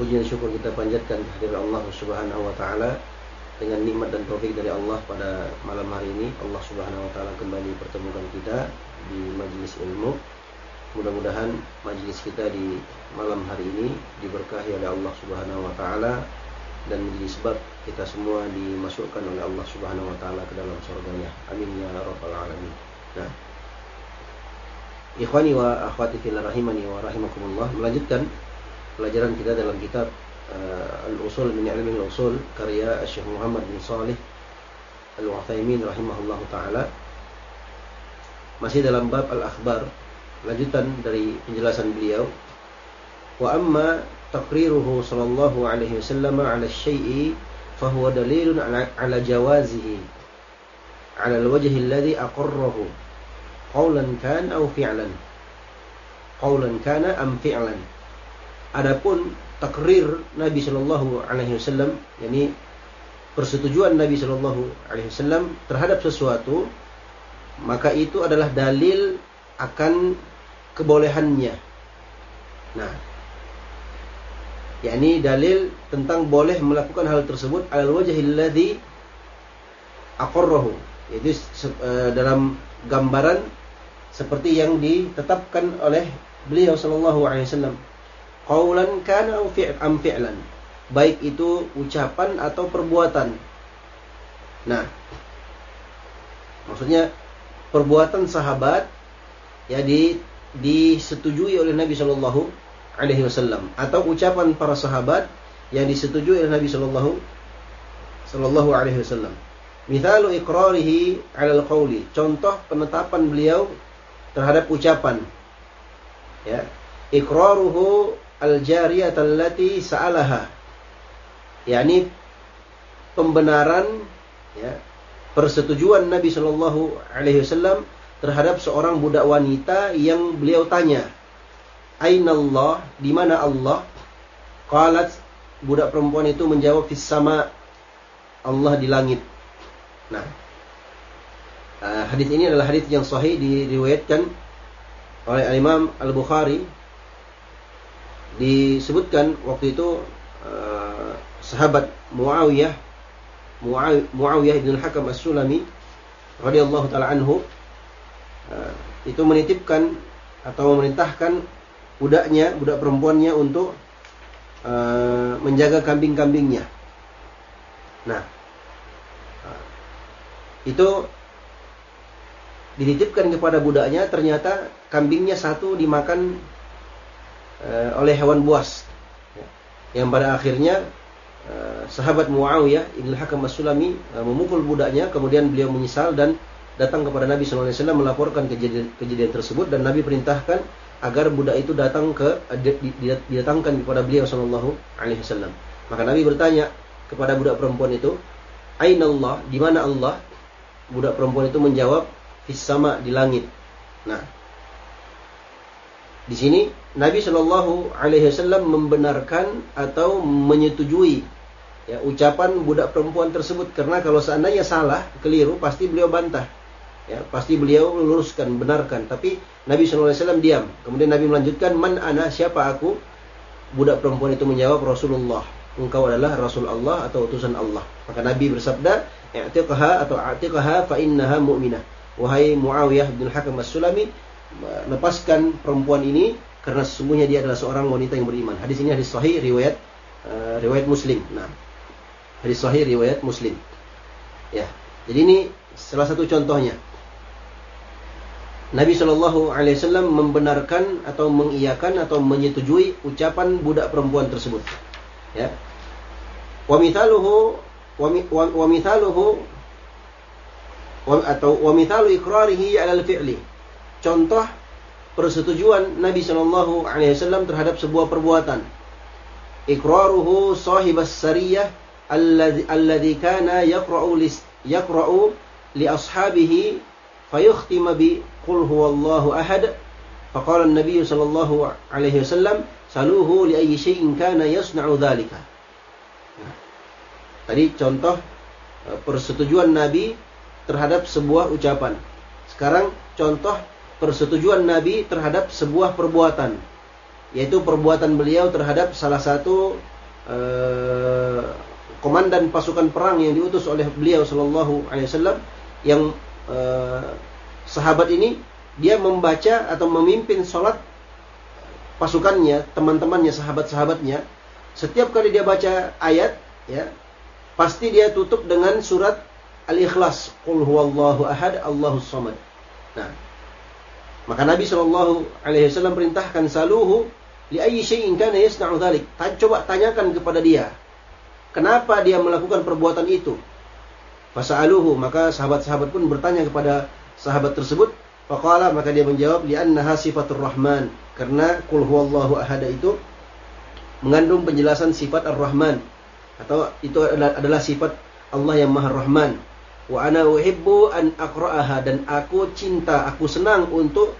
Puji dan syukur kita panjatkan kehadirat Allah Subhanahu wa taala dengan nikmat dan taufik dari Allah pada malam hari ini Allah Subhanahu wa taala kembali pertemukan kita di majelis ilmu. Mudah-mudahan majelis kita di malam hari ini diberkahi oleh Allah Subhanahu wa taala dan menjadi sebab kita semua dimasukkan oleh Allah Subhanahu wa taala ke dalam surganya. Amin ya rabbal alamin. Nah, Ikhwani wa akhwati fillah rahimani wa rahimakumullah melanjutkan pelajaran kita dalam kitab uh, Al-Usul min Ilmi Al-Usul karya Syekh Muhammad bin Salih Al-Uthaymin rahimahullahu taala. Masih dalam bab Al-Akhbar, lanjutan dari penjelasan beliau. Wa amma taqriruhu sallallahu alaihi wasallam ala syai'i fahuwa dalilun ala, ala jawazihi ala al-wajh alladhi aqarrahu qawlan kan aw fi'lan qawlan kana am fi'lan Adapun takrir Nabi Shallallahu Alaihi Wasallam, yakni persetujuan Nabi Shallallahu Alaihi Wasallam terhadap sesuatu, maka itu adalah dalil akan kebolehannya. Nah, yakni dalil tentang boleh melakukan hal tersebut al wajhil ladzi aqarrahu. Yaitu uh, dalam gambaran seperti yang ditetapkan oleh beliau sallallahu alaihi wasallam Qaulan kana am fi'lan. Baik itu ucapan atau perbuatan. Nah, maksudnya perbuatan sahabat ya di disetujui oleh Nabi Shallallahu Alaihi Wasallam atau ucapan para sahabat yang disetujui oleh Nabi Shallallahu Shallallahu Alaihi Wasallam. Mithalu iqrarihi al qawli. Contoh penetapan beliau terhadap ucapan. Ya. Iqraruhu al-jariyah allati sa'alaha. yakni pembenaran ya, persetujuan Nabi Shallallahu alaihi wasallam terhadap seorang budak wanita yang beliau tanya, "Aina Allah? Di mana Allah?" Qalat budak perempuan itu menjawab fis sama Allah di langit. Nah, uh, hadis ini adalah hadis yang sahih diriwayatkan oleh Imam Al-Bukhari disebutkan waktu itu uh, sahabat Muawiyah Muawiyah bin Al-Hakam As-Sulami radhiyallahu taala anhu uh, itu menitipkan atau memerintahkan budaknya, budak perempuannya untuk uh, menjaga kambing-kambingnya. Nah, itu dititipkan kepada budaknya, ternyata kambingnya satu dimakan uh, oleh hewan buas. Ya. Yang pada akhirnya uh, sahabat Muawiyah Ibn Hakam As-Sulami uh, memukul budaknya, kemudian beliau menyesal dan datang kepada Nabi SAW melaporkan kejadian, kejadian tersebut dan Nabi perintahkan agar budak itu datang ke didatangkan kepada beliau Shallallahu Alaihi Wasallam. Maka Nabi bertanya kepada budak perempuan itu, Aina Allah, di mana Allah? Budak perempuan itu menjawab, Fis sama di langit. Nah, di sini Nabi Shallallahu Alaihi Wasallam membenarkan atau menyetujui ya, ucapan budak perempuan tersebut karena kalau seandainya salah keliru pasti beliau bantah Ya, pasti beliau luruskan, benarkan. Tapi Nabi SAW diam. Kemudian Nabi melanjutkan, Man ana, siapa aku? Budak perempuan itu menjawab, Rasulullah. Engkau adalah Rasul Allah atau utusan Allah. Maka Nabi bersabda, atau a'tiqaha fa innaha mu'minah. Wahai Muawiyah bin Hakam As-Sulami, lepaskan perempuan ini karena sesungguhnya dia adalah seorang wanita yang beriman. Hadis ini hadis sahih riwayat uh, riwayat Muslim. Nah, hadis sahih riwayat Muslim. Ya. Jadi ini salah satu contohnya. Nabi Shallallahu Alaihi Wasallam membenarkan atau mengiyakan atau menyetujui ucapan budak perempuan tersebut. Ya. Wa mithaluhu wa mithaluhu atau wa mithalu iqrarihi 'ala al-fi'li. Contoh persetujuan Nabi Shallallahu alaihi wasallam terhadap sebuah perbuatan. Iqraruhu sahibas sariyah alladhi kana yaqra'u yaqra'u li ashabihi fayukhtima bi qul huwallahu ahad. Faqala an-nabiy sallallahu alaihi wasallam saluhu li ayyi kana yasna'u dhalika. Tadi contoh eh, persetujuan nabi terhadap sebuah ucapan. Sekarang contoh persetujuan nabi terhadap sebuah perbuatan yaitu perbuatan beliau terhadap salah satu eh, komandan pasukan perang yang diutus oleh beliau sallallahu alaihi wasallam yang eh, sahabat ini dia membaca atau memimpin sholat pasukannya, teman-temannya, sahabat-sahabatnya. Setiap kali dia baca ayat, ya, pasti dia tutup dengan surat Al-Ikhlas. Qul huwallahu ahad, Allahus samad. Nah, maka Nabi Shallallahu Alaihi Wasallam perintahkan saluhu li ayyi syai'in kana yasna'u dhalik. Coba tanyakan kepada dia, kenapa dia melakukan perbuatan itu? Fasa'aluhu, maka sahabat-sahabat pun bertanya kepada sahabat tersebut faqala maka dia menjawab li'annaha sifatur rahman karena kul huwallahu ahad itu mengandung penjelasan sifat ar-rahman atau itu adalah sifat Allah yang maha rahman wa ana uhibbu an aqra'aha dan aku cinta aku senang untuk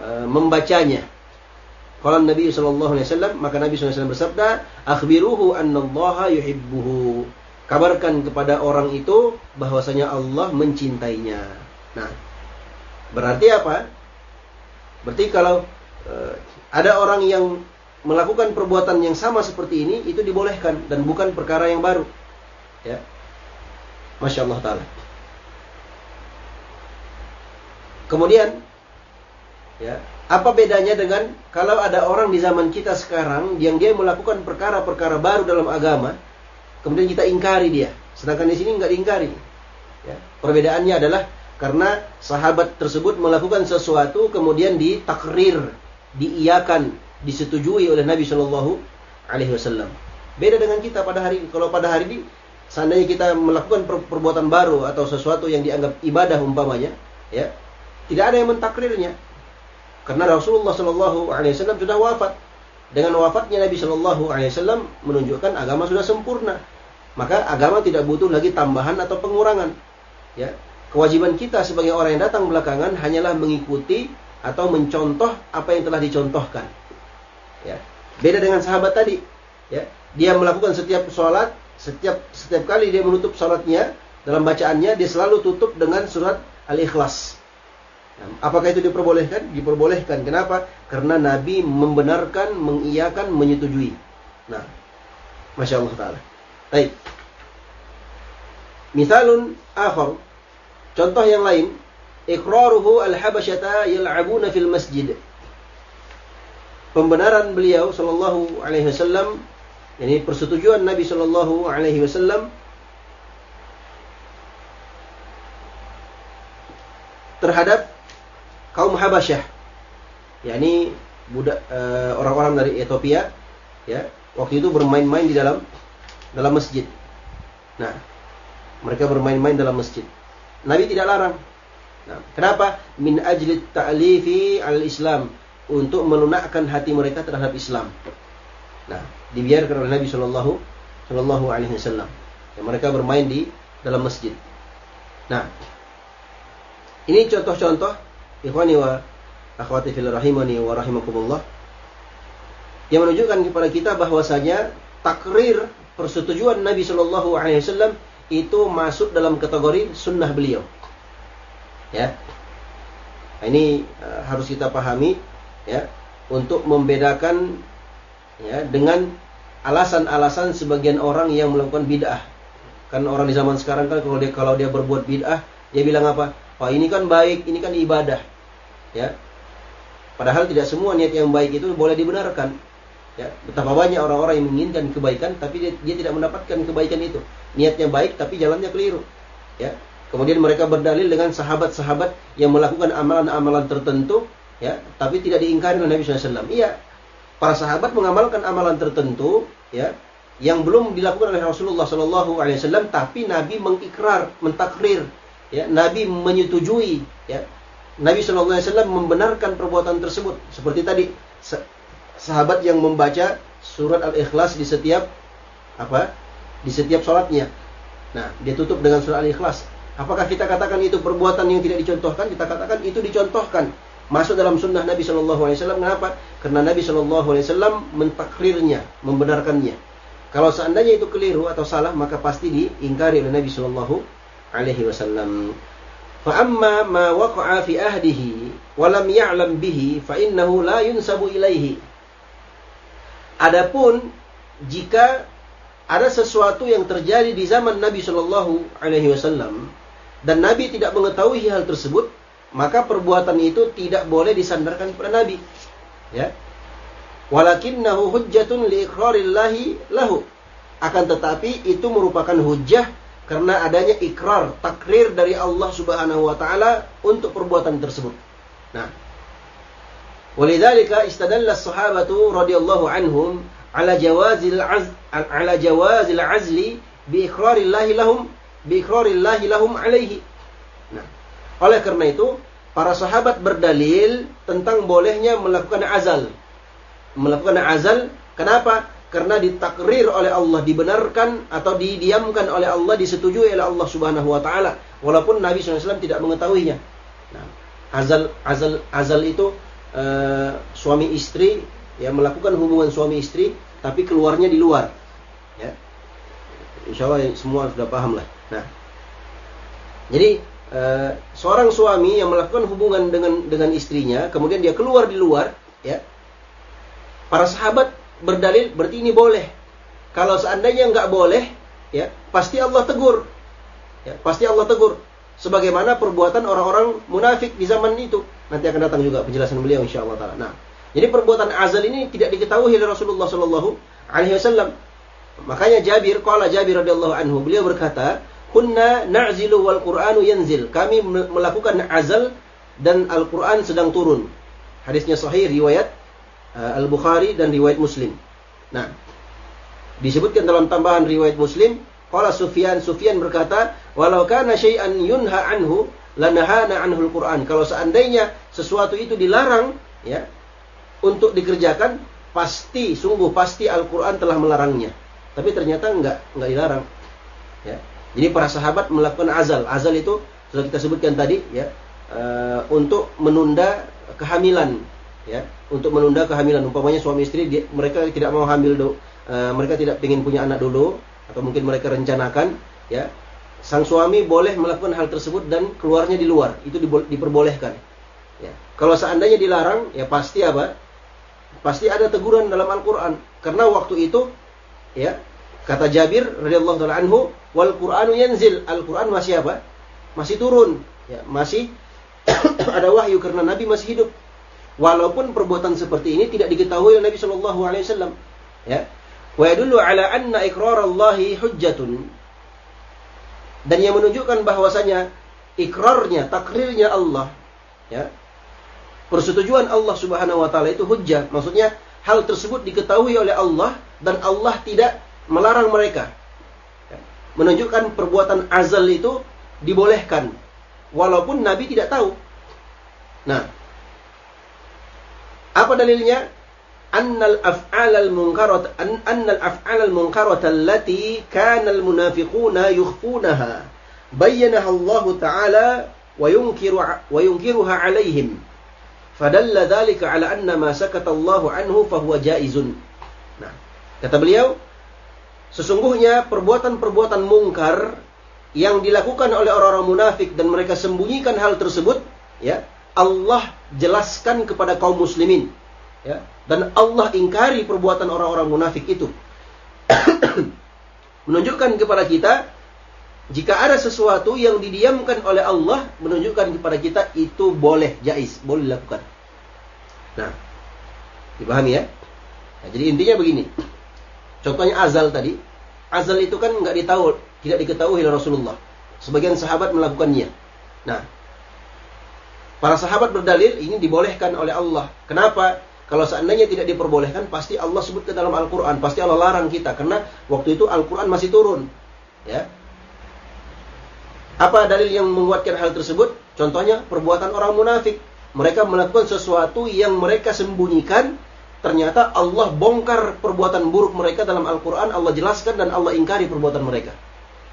uh, membacanya kalau Nabi sallallahu alaihi wasallam maka Nabi sallallahu alaihi wasallam bersabda akhbiruhu annallaha yuhibbuhu kabarkan kepada orang itu bahwasanya Allah mencintainya nah Berarti apa? Berarti kalau uh, ada orang yang melakukan perbuatan yang sama seperti ini itu dibolehkan dan bukan perkara yang baru. Ya. Masya Allah taala. Kemudian ya, apa bedanya dengan kalau ada orang di zaman kita sekarang yang dia melakukan perkara-perkara baru dalam agama, kemudian kita ingkari dia, sedangkan di sini nggak diingkari. Ya. Perbedaannya adalah karena sahabat tersebut melakukan sesuatu kemudian ditakrir, diiyakan, disetujui oleh Nabi Shallallahu Alaihi Wasallam. Beda dengan kita pada hari kalau pada hari ini seandainya kita melakukan perbuatan baru atau sesuatu yang dianggap ibadah umpamanya, ya tidak ada yang mentakrirnya. Karena Rasulullah Shallallahu Alaihi Wasallam sudah wafat. Dengan wafatnya Nabi Shallallahu Alaihi Wasallam menunjukkan agama sudah sempurna. Maka agama tidak butuh lagi tambahan atau pengurangan. Ya, Kewajiban kita sebagai orang yang datang belakangan hanyalah mengikuti atau mencontoh apa yang telah dicontohkan. Ya. Beda dengan sahabat tadi. Ya. Dia melakukan setiap sholat, setiap setiap kali dia menutup sholatnya, dalam bacaannya dia selalu tutup dengan surat Al-Ikhlas. Ya. apakah itu diperbolehkan? Diperbolehkan. Kenapa? Karena Nabi membenarkan, mengiyakan, menyetujui. Nah, Masya Allah Ta'ala. Baik. Misalun akhar Contoh yang lain, iqraruhu al-habasyata yal'abuna fil masjid. Pembenaran beliau sallallahu alaihi wasallam ini persetujuan Nabi sallallahu alaihi wasallam terhadap kaum Habasyah. yakni budak uh, orang-orang dari Ethiopia ya, waktu itu bermain-main di dalam dalam masjid. Nah, mereka bermain-main dalam masjid. Nabi tidak larang. Nah, kenapa? Min ajli ta'lifi al-Islam untuk melunakkan hati mereka terhadap Islam. Nah, dibiarkan oleh Nabi Shallallahu Shallallahu Alaihi Wasallam. Yang mereka bermain di dalam masjid. Nah, ini contoh-contoh ikhwani wa akhwati fil rahimani wa rahimakumullah yang menunjukkan kepada kita bahwasanya takrir persetujuan Nabi Shallallahu Alaihi Wasallam itu masuk dalam kategori sunnah beliau. Ya. Nah, ini uh, harus kita pahami ya untuk membedakan ya dengan alasan-alasan sebagian orang yang melakukan bid'ah. Kan orang di zaman sekarang kan kalau dia kalau dia berbuat bid'ah, dia bilang apa? Oh, ini kan baik, ini kan ibadah. Ya. Padahal tidak semua niat yang baik itu boleh dibenarkan. Ya, betapa banyak orang-orang yang menginginkan kebaikan tapi dia, dia tidak mendapatkan kebaikan itu. Niatnya baik tapi jalannya keliru. Ya. Kemudian mereka berdalil dengan sahabat-sahabat yang melakukan amalan-amalan tertentu, ya, tapi tidak diingkari oleh Nabi SAW. Iya, para sahabat mengamalkan amalan tertentu, ya, yang belum dilakukan oleh Rasulullah SAW, tapi Nabi mengikrar, mentakrir, ya, Nabi menyetujui, ya, Nabi SAW membenarkan perbuatan tersebut. Seperti tadi, sahabat yang membaca surat Al-Ikhlas di setiap apa? Di setiap sholatnya. Nah, dia tutup dengan surat Al-Ikhlas. Apakah kita katakan itu perbuatan yang tidak dicontohkan? Kita katakan itu dicontohkan Masuk dalam sunnah Nabi Shallallahu Alaihi Wasallam. Kenapa? Karena Nabi Shallallahu Alaihi Wasallam mentakrirnya, membenarkannya. Kalau seandainya itu keliru atau salah, maka pasti diingkari oleh Nabi Shallallahu Alaihi Wasallam. فأما ما وقع في أهده ولم يعلم به فإنه لا ينسب إليه Adapun jika ada sesuatu yang terjadi di zaman Nabi Shallallahu Alaihi Wasallam dan Nabi tidak mengetahui hal tersebut, maka perbuatan itu tidak boleh disandarkan kepada Nabi. Ya. Walakinnahu hujjatun liiqrarillahi lahu. Akan tetapi itu merupakan hujjah karena adanya ikrar, takrir dari Allah Subhanahu wa taala untuk perbuatan tersebut. Nah, Walidzalika istadalla as-sahabatu radhiyallahu anhum ala jawazil az ala jawazil azli bi iqrarillahi lahum lahum alaihi. Nah, oleh karena itu, para sahabat berdalil tentang bolehnya melakukan azal. Melakukan azal, kenapa? Karena ditakrir oleh Allah, dibenarkan atau didiamkan oleh Allah, disetujui oleh Allah Subhanahu wa taala, walaupun Nabi SAW tidak mengetahuinya. Nah, azal azal azal itu uh, suami istri ya melakukan hubungan suami istri tapi keluarnya di luar. Ya. Insya Allah semua sudah paham lah. Nah, jadi e, seorang suami yang melakukan hubungan dengan dengan istrinya, kemudian dia keluar di luar, ya. Para sahabat berdalil berarti ini boleh. Kalau seandainya nggak boleh, ya pasti Allah tegur. Ya, pasti Allah tegur. Sebagaimana perbuatan orang-orang munafik di zaman itu. Nanti akan datang juga penjelasan beliau insya Allah taala. Nah, jadi perbuatan azal ini tidak diketahui oleh Rasulullah Shallallahu Alaihi Wasallam. Makanya Jabir, kalau Jabir radhiyallahu anhu, beliau berkata, kunna na'zilu wal Qur'anu yanzil. Kami melakukan azal dan Al-Qur'an sedang turun. Hadisnya sahih riwayat uh, Al-Bukhari dan riwayat Muslim. Nah, disebutkan dalam tambahan riwayat Muslim, qala Sufyan Sufyan berkata, walau kana syai'an yunha anhu lanahana anhul Qur'an. Kalau seandainya sesuatu itu dilarang, ya, untuk dikerjakan, pasti, sungguh pasti Al-Quran telah melarangnya. Tapi ternyata enggak, enggak dilarang. Ya. Jadi para sahabat melakukan azal. Azal itu sudah kita sebutkan tadi ya uh, untuk menunda kehamilan ya. Untuk menunda kehamilan. Umpamanya suami istri dia, mereka tidak mau hamil do, uh, mereka tidak ingin punya anak dulu atau mungkin mereka rencanakan ya. Sang suami boleh melakukan hal tersebut dan keluarnya di luar. Itu diperbolehkan ya. Kalau seandainya dilarang ya pasti apa? Pasti ada teguran dalam Al-Qur'an. Karena waktu itu ya kata Jabir radhiyallahu anhu wal Qur'anu yanzil. Al-Qur'an masih apa? Masih turun. Ya masih ada wahyu karena Nabi masih hidup. Walaupun perbuatan seperti ini tidak diketahui oleh Nabi Shallallahu alaihi wasallam. Ya. Wa yadullu ala anna iqrarallahi hujjatun. Dan yang menunjukkan bahwasanya ikrarnya takrirnya Allah ya. Persetujuan Allah Subhanahu wa taala itu hujjah. Maksudnya hal tersebut diketahui oleh Allah dan Allah tidak melarang mereka. Menunjukkan perbuatan azal itu dibolehkan walaupun Nabi tidak tahu. Nah, apa dalilnya? Annal af'al al-munkarat an annal af'al al-munkarat allati kana al-munafiquna yukhfunaha bayyanaha Allah Ta'ala wa yunkiru wa yunkiruha 'alaihim Fadalla dzalika ala anna ma sakatallahu anhu fahuwa jaizun. Nah, kata beliau, sesungguhnya perbuatan-perbuatan mungkar yang dilakukan oleh orang-orang munafik dan mereka sembunyikan hal tersebut, ya, Allah jelaskan kepada kaum muslimin, ya, dan Allah ingkari perbuatan orang-orang munafik itu. Menunjukkan kepada kita jika ada sesuatu yang didiamkan oleh Allah menunjukkan kepada kita itu boleh jais, boleh dilakukan. Nah, dipahami ya? Nah, jadi intinya begini. Contohnya azal tadi, azal itu kan nggak ditahu, tidak diketahui oleh Rasulullah. Sebagian sahabat melakukannya. Nah, para sahabat berdalil ini dibolehkan oleh Allah. Kenapa? Kalau seandainya tidak diperbolehkan, pasti Allah sebut ke dalam Al-Quran. Pasti Allah larang kita. Karena waktu itu Al-Quran masih turun. Ya, apa dalil yang menguatkan hal tersebut? Contohnya perbuatan orang munafik. Mereka melakukan sesuatu yang mereka sembunyikan. Ternyata Allah bongkar perbuatan buruk mereka dalam Al-Quran. Allah jelaskan dan Allah ingkari perbuatan mereka.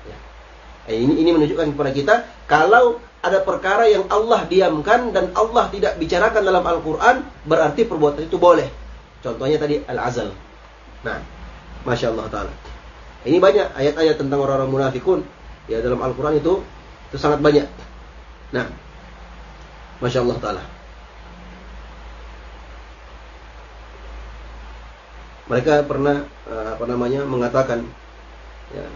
Ya. Eh, ini, ini menunjukkan kepada kita. Kalau ada perkara yang Allah diamkan dan Allah tidak bicarakan dalam Al-Quran. Berarti perbuatan itu boleh. Contohnya tadi Al-Azal. Nah, Masya Allah Ta'ala. Ini banyak ayat-ayat tentang orang-orang munafikun ya dalam Al-Quran itu itu sangat banyak. Nah, masya Allah taala. Mereka pernah eh, apa namanya mengatakan ya,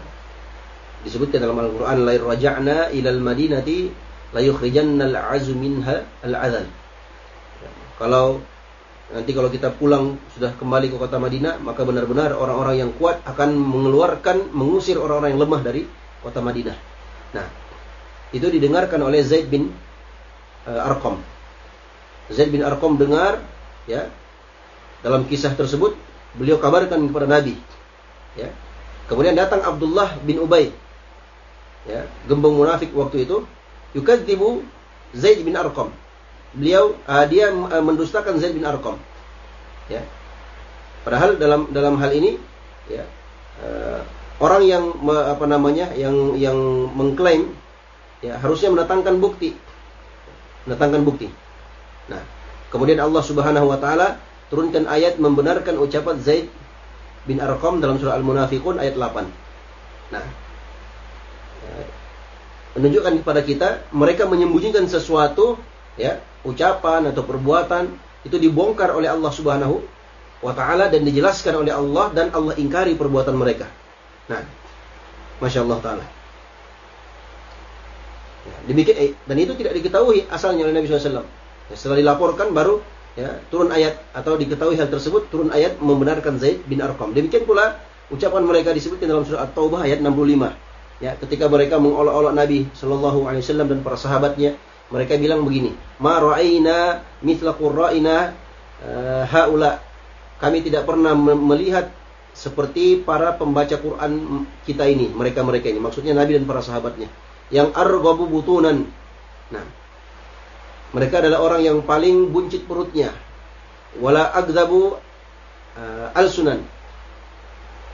disebutkan dalam Al-Qur'an la raja'na ilal madinati la yukhrijanna al-'azu minha al-'adhan. Ya, kalau nanti kalau kita pulang sudah kembali ke kota Madinah, maka benar-benar orang-orang yang kuat akan mengeluarkan mengusir orang-orang yang lemah dari kota Madinah. Nah, itu didengarkan oleh Zaid bin uh, Arqam. Zaid bin Arqam dengar ya dalam kisah tersebut beliau kabarkan kepada Nabi. Ya. Kemudian datang Abdullah bin Ubay. Ya, gembong munafik waktu itu yukadzibu Zaid bin Arqam. Beliau uh, dia uh, mendustakan Zaid bin Arqam. Ya. Padahal dalam dalam hal ini ya uh, orang yang apa namanya yang yang mengklaim ya harusnya mendatangkan bukti mendatangkan bukti nah kemudian Allah Subhanahu wa taala turunkan ayat membenarkan ucapan Zaid bin Arqam dalam surah Al-Munafiqun ayat 8 nah menunjukkan kepada kita mereka menyembunyikan sesuatu ya ucapan atau perbuatan itu dibongkar oleh Allah Subhanahu wa taala dan dijelaskan oleh Allah dan Allah ingkari perbuatan mereka Nah, masya Allah taala. Ya, demikian eh, dan itu tidak diketahui asalnya oleh Nabi SAW. Ya, setelah dilaporkan baru ya, turun ayat atau diketahui hal tersebut turun ayat membenarkan Zaid bin Arqam. Demikian pula ucapan mereka disebutkan dalam surah At-Taubah ayat 65. Ya, ketika mereka mengolok-olok Nabi Shallallahu Alaihi Wasallam dan para sahabatnya, mereka bilang begini, Ma ra'ayna mithla qurra'ina uh, haula. Kami tidak pernah melihat seperti para pembaca Quran kita ini, mereka-mereka ini, maksudnya Nabi dan para sahabatnya, yang arghabu butunan. Nah, mereka adalah orang yang paling buncit perutnya, wala agzabu uh, al-sunan.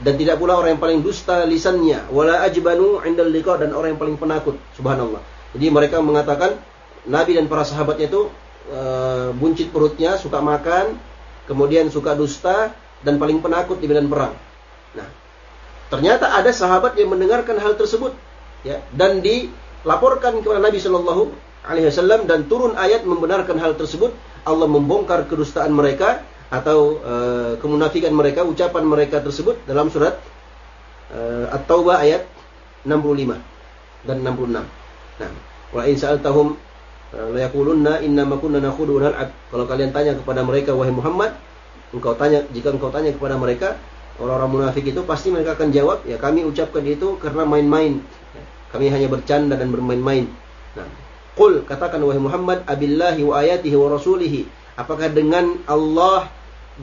Dan tidak pula orang yang paling dusta lisannya, wala ajbanu indal liqa dan orang yang paling penakut, subhanallah. Jadi mereka mengatakan Nabi dan para sahabatnya itu uh, buncit perutnya, suka makan, kemudian suka dusta, dan paling penakut di medan perang. Nah, ternyata ada sahabat yang mendengarkan hal tersebut, ya, dan dilaporkan kepada Nabi Shallallahu Alaihi Wasallam dan turun ayat membenarkan hal tersebut. Allah membongkar kedustaan mereka atau e, kemunafikan mereka, ucapan mereka tersebut dalam surat e, At-Taubah ayat 65 dan 66. Nah, wa in sa'altahum eh, la yaqulunna inna ma kunna nakhudu Kalau kalian tanya kepada mereka wahai Muhammad, engkau tanya jika engkau tanya kepada mereka orang-orang munafik itu pasti mereka akan jawab ya kami ucapkan itu karena main-main kami hanya bercanda dan bermain-main nah qul katakan wahai Muhammad abillahi wa ayatihi wa rasulihi apakah dengan Allah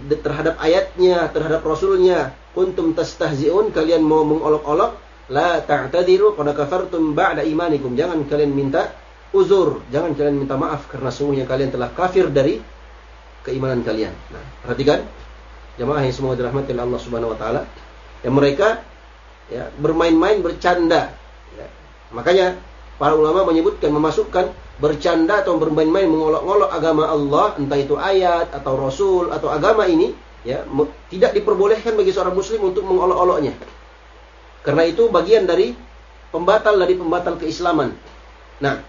terhadap ayatnya terhadap rasulnya kuntum tastahziun kalian mau mengolok-olok la ta'tadiru qad kafartum ba'da imanikum jangan kalian minta uzur jangan kalian minta maaf karena sungguhnya kalian telah kafir dari keimanan kalian. Nah, perhatikan jemaah yang semua dirahmati oleh Allah Subhanahu wa taala. Yang mereka ya bermain-main bercanda. Ya. Makanya para ulama menyebutkan memasukkan bercanda atau bermain-main mengolok-olok agama Allah, entah itu ayat atau rasul atau agama ini, ya tidak diperbolehkan bagi seorang muslim untuk mengolok-oloknya. Karena itu bagian dari pembatal dari pembatal keislaman. Nah,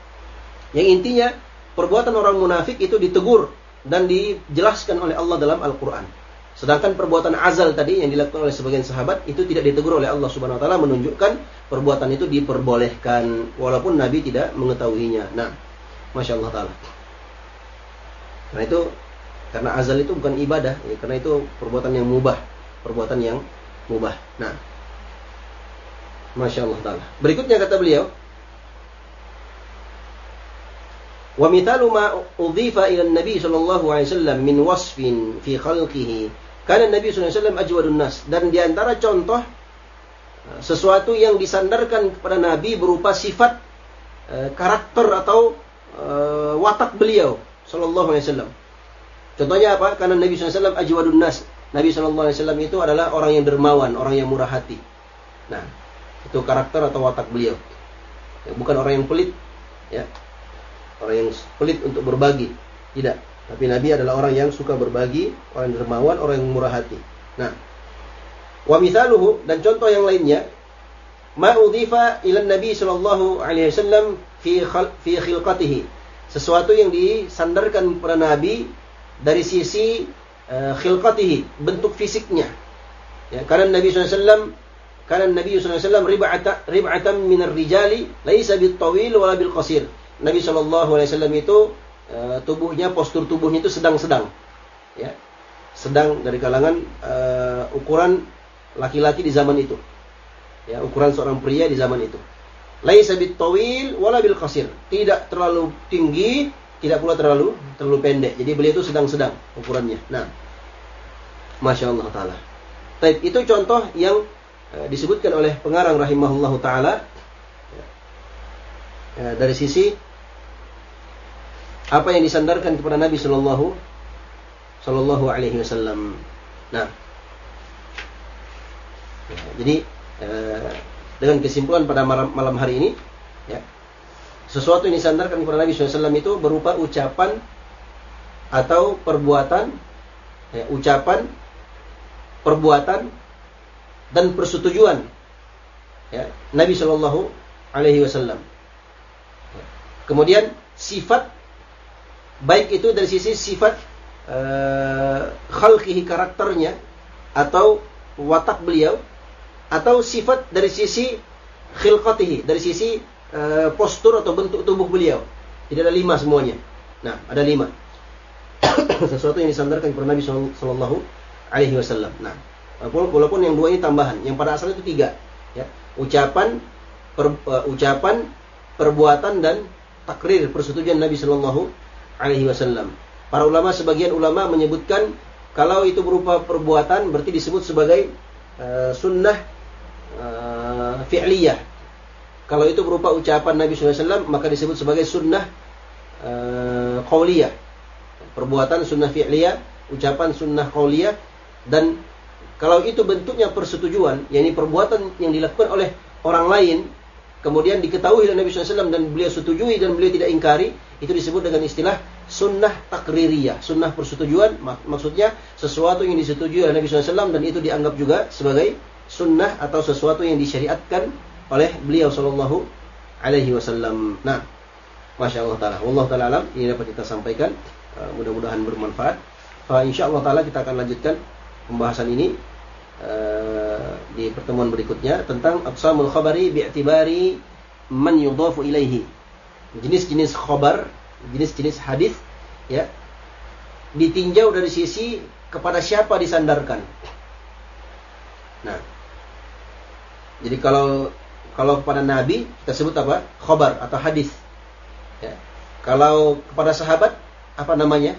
yang intinya perbuatan orang munafik itu ditegur dan dijelaskan oleh Allah dalam Al-Qur'an. Sedangkan perbuatan azal tadi yang dilakukan oleh sebagian sahabat itu tidak ditegur oleh Allah Subhanahu wa taala menunjukkan perbuatan itu diperbolehkan walaupun Nabi tidak mengetahuinya. Nah, Masya Allah taala. Karena itu karena azal itu bukan ibadah, ya, karena itu perbuatan yang mubah, perbuatan yang mubah. Nah, Masya Allah Ta'ala. Berikutnya kata beliau, Wa mithalu ma udhifa ila Nabi sallallahu alaihi wasallam min wasfin fi khalqihi. Karena Nabi wasallam ajwadun nas dan di antara contoh uh, sesuatu yang disandarkan kepada Nabi berupa sifat uh, karakter atau uh, watak beliau sallallahu alaihi wasallam. Contohnya apa? Karena Nabi wasallam ajwadun nas. Nabi wasallam itu adalah orang yang dermawan, orang yang murah hati. Nah, itu karakter atau watak beliau. Ya, bukan orang yang pelit, ya orang yang pelit untuk berbagi. Tidak. Tapi Nabi adalah orang yang suka berbagi, orang dermawan, orang yang murah hati. Nah, wa mithaluhu dan contoh yang lainnya ma udhifa ila Nabi sallallahu alaihi wasallam fi khal, fi khilqatihi. Sesuatu yang disandarkan kepada Nabi dari sisi uh, khilqatihi, bentuk fisiknya. Ya, karena Nabi SAW karena Nabi SAW rib'atan rib'atan minar rijali laisa bil tawil wala bil qasir. Nabi Shallallahu Alaihi Wasallam itu uh, tubuhnya postur tubuhnya itu sedang-sedang, ya, sedang dari kalangan uh, ukuran laki-laki di zaman itu, ya, ukuran seorang pria di zaman itu. Laisa tawil wala bil qasir. Tidak terlalu tinggi, tidak pula terlalu terlalu pendek. Jadi beliau itu sedang-sedang ukurannya. Nah, masya Allah taala. Taib itu contoh yang uh, disebutkan oleh pengarang rahimahullahu taala ya, dari sisi apa yang disandarkan kepada Nabi Shallallahu Shallallahu Alaihi Wasallam. Nah, jadi eh, dengan kesimpulan pada malam, malam hari ini, ya, sesuatu yang disandarkan kepada Nabi SAW itu berupa ucapan atau perbuatan, ya, ucapan, perbuatan dan persetujuan ya, Nabi Shallallahu Alaihi Wasallam. Kemudian sifat baik itu dari sisi sifat uh, khalqihi karakternya atau watak beliau atau sifat dari sisi khilqatihi dari sisi uh, postur atau bentuk tubuh beliau. Tidak ada lima semuanya. Nah ada lima. Sesuatu yang disandarkan kepada Nabi Shallallahu Alaihi Wasallam. Nah walaupun, walaupun yang dua ini tambahan. Yang pada asalnya itu tiga ya. Ucapan per, uh, ucapan perbuatan dan takrir persetujuan Nabi Shallallahu alaihi wasallam. Para ulama sebagian ulama menyebutkan kalau itu berupa perbuatan berarti disebut sebagai uh, sunnah uh, fi'liyah. Kalau itu berupa ucapan Nabi SAW maka disebut sebagai sunnah uh, qauliyah. Perbuatan sunnah fi'liyah, ucapan sunnah qauliyah dan kalau itu bentuknya persetujuan, yakni perbuatan yang dilakukan oleh orang lain kemudian diketahui oleh Nabi SAW dan beliau setujui dan beliau tidak ingkari, itu disebut dengan istilah sunnah takririyah, sunnah persetujuan, mak maksudnya sesuatu yang disetujui oleh Nabi SAW dan itu dianggap juga sebagai sunnah atau sesuatu yang disyariatkan oleh beliau Shallallahu Alaihi Wasallam. Nah, masya Allah taala, Allah taala alam ini dapat kita sampaikan, uh, mudah-mudahan bermanfaat. Insya Allah taala kita akan lanjutkan pembahasan ini uh, di pertemuan berikutnya tentang aqsamul khabari bi'tibari man yudhafu ilaihi. Jenis-jenis khabar jenis-jenis hadis ya ditinjau dari sisi kepada siapa disandarkan. Nah, jadi kalau kalau kepada Nabi kita sebut apa? Khobar atau hadis. Ya. Kalau kepada sahabat apa namanya?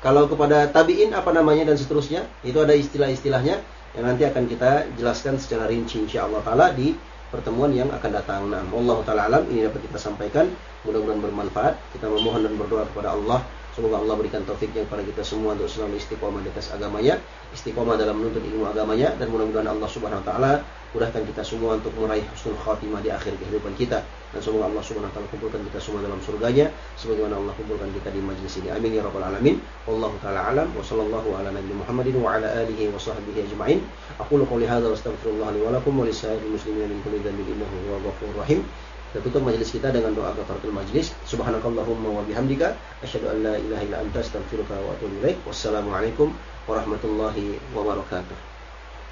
Kalau kepada tabiin apa namanya dan seterusnya itu ada istilah-istilahnya yang nanti akan kita jelaskan secara rinci insyaallah taala di pertemuan yang akan datang. Nah, Allah taala alam ini dapat kita sampaikan. Mudah-mudahan bermanfaat. Kita memohon dan berdoa kepada Allah Semoga Allah berikan taufiknya kepada kita semua untuk selalu istiqomah di atas agamanya, istiqomah dalam menuntut ilmu agamanya dan mudah-mudahan Allah Subhanahu wa taala mudahkan kita semua untuk meraih husnul khatimah di akhir kehidupan kita dan semoga Allah Subhanahu wa taala kumpulkan kita semua dalam surganya sebagaimana Allah kumpulkan kita di majlis ini. Amin ya rabbal alamin. Wallahu taala alam wa sallallahu ala nabiyina Muhammadin wa ala alihi wa sahbihi ajma'in. Aqulu qawli hadza wa astaghfirullah li wa wa muslimin min kulli dhanbin innahu huwal rahim. Kita tutup majelis kita dengan doa kafaratul majelis. Subhanakallahumma wa bihamdika asyhadu an la ilaha illa anta astaghfiruka wa atubu ilaik. Wassalamualaikum warahmatullahi wabarakatuh.